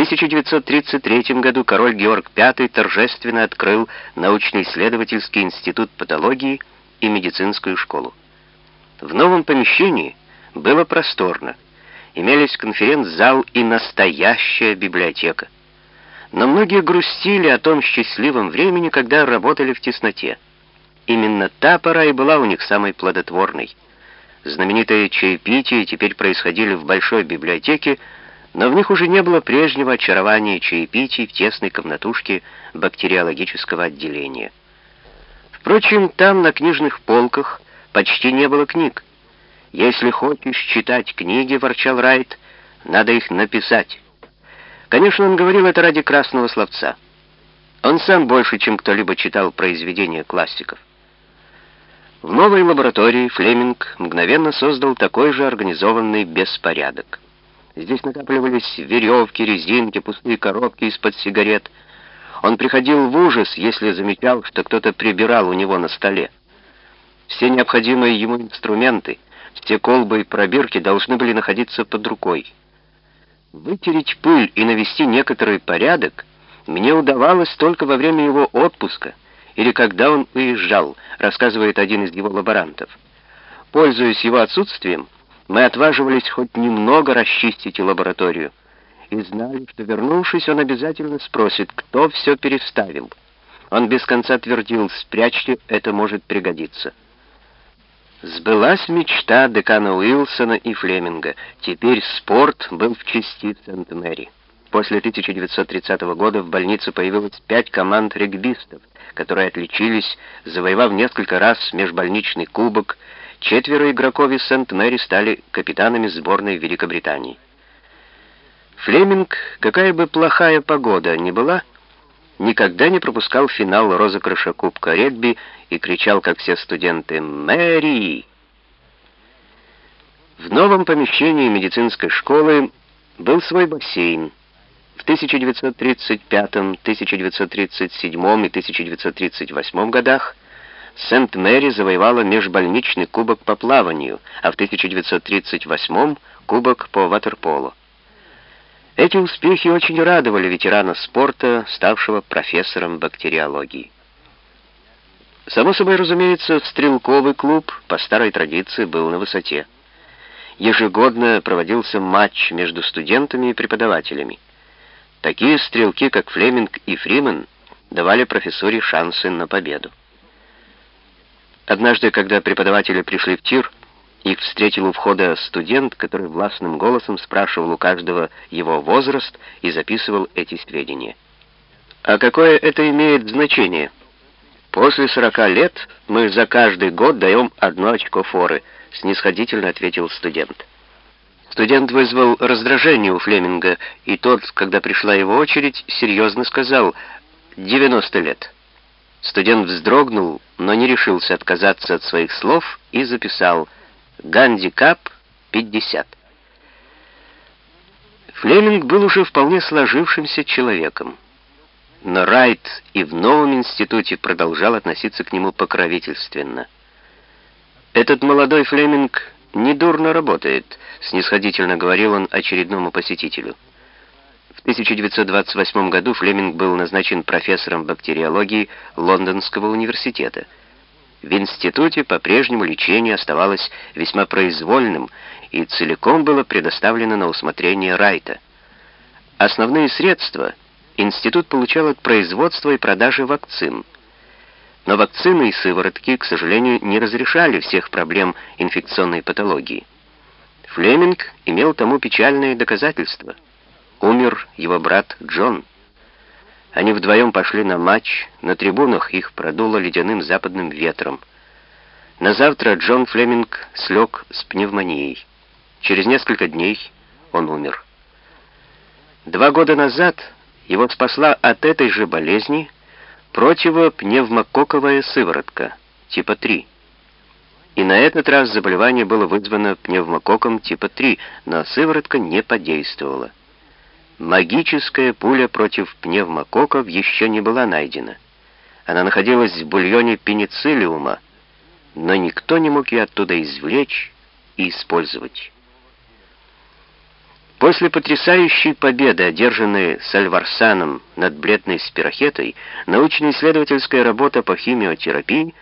1933 году король Георг V торжественно открыл научно-исследовательский институт патологии и медицинскую школу. В новом помещении было просторно. Имелись конференц-зал и настоящая библиотека. Но многие грустили о том счастливом времени, когда работали в тесноте. Именно та пора и была у них самой плодотворной. Знаменитые чаепития теперь происходили в большой библиотеке, но в них уже не было прежнего очарования чаепитий в тесной комнатушке бактериологического отделения. Впрочем, там на книжных полках почти не было книг. «Если хочешь читать книги, — ворчал Райт, — надо их написать». Конечно, он говорил это ради красного словца. Он сам больше, чем кто-либо читал произведения классиков. В новой лаборатории Флеминг мгновенно создал такой же организованный беспорядок. Здесь накапливались веревки, резинки, пустые коробки из-под сигарет. Он приходил в ужас, если замечал, что кто-то прибирал у него на столе. Все необходимые ему инструменты, все колбы и пробирки должны были находиться под рукой. Вытереть пыль и навести некоторый порядок мне удавалось только во время его отпуска или когда он уезжал, рассказывает один из его лаборантов. Пользуясь его отсутствием, мы отваживались хоть немного расчистить лабораторию и знали, что, вернувшись, он обязательно спросит, кто все переставил. Он без конца твердил, спрячьте, это может пригодиться. Сбылась мечта декана Уилсона и Флеминга. Теперь спорт был в части Сент-Мэри. После 1930 года в больнице появилось пять команд регбистов, которые отличились, завоевав несколько раз межбольничный кубок, Четверо игроков из Сент-Мэри стали капитанами сборной Великобритании. Флеминг, какая бы плохая погода ни была, никогда не пропускал финал розыгрыша Кубка регби и кричал, как все студенты, «Мэри!». В новом помещении медицинской школы был свой бассейн. В 1935, 1937 и 1938 годах Сент-Мэри завоевала межбольничный кубок по плаванию, а в 1938 кубок по ватерполу. Эти успехи очень радовали ветерана спорта, ставшего профессором бактериологии. Само собой разумеется, стрелковый клуб по старой традиции был на высоте. Ежегодно проводился матч между студентами и преподавателями. Такие стрелки, как Флеминг и Фримен, давали профессоре шансы на победу. Однажды, когда преподаватели пришли в тир, их встретил у входа студент, который властным голосом спрашивал у каждого его возраст и записывал эти сведения. «А какое это имеет значение?» «После сорока лет мы за каждый год даем одно очко форы», — снисходительно ответил студент. Студент вызвал раздражение у Флеминга, и тот, когда пришла его очередь, серьезно сказал «90 лет». Студент вздрогнул, но не решился отказаться от своих слов и записал «Гандикап 50». Флеминг был уже вполне сложившимся человеком. Но Райт и в новом институте продолжал относиться к нему покровительственно. «Этот молодой Флеминг недурно работает», — снисходительно говорил он очередному посетителю. В 1928 году Флеминг был назначен профессором бактериологии Лондонского университета. В институте по-прежнему лечение оставалось весьма произвольным и целиком было предоставлено на усмотрение Райта. Основные средства институт получал от производства и продажи вакцин. Но вакцины и сыворотки, к сожалению, не разрешали всех проблем инфекционной патологии. Флеминг имел тому печальные доказательства – Умер его брат Джон. Они вдвоем пошли на матч, на трибунах их продуло ледяным западным ветром. На завтра Джон Флеминг слег с пневмонией. Через несколько дней он умер. Два года назад его спасла от этой же болезни противопневмококковая сыворотка, типа 3. И на этот раз заболевание было вызвано пневмококком типа 3, но сыворотка не подействовала. Магическая пуля против пневмококков еще не была найдена. Она находилась в бульоне пенициллиума, но никто не мог ее оттуда извлечь и использовать. После потрясающей победы, одержанной Сальварсаном над бледной спирохетой, научно-исследовательская работа по химиотерапии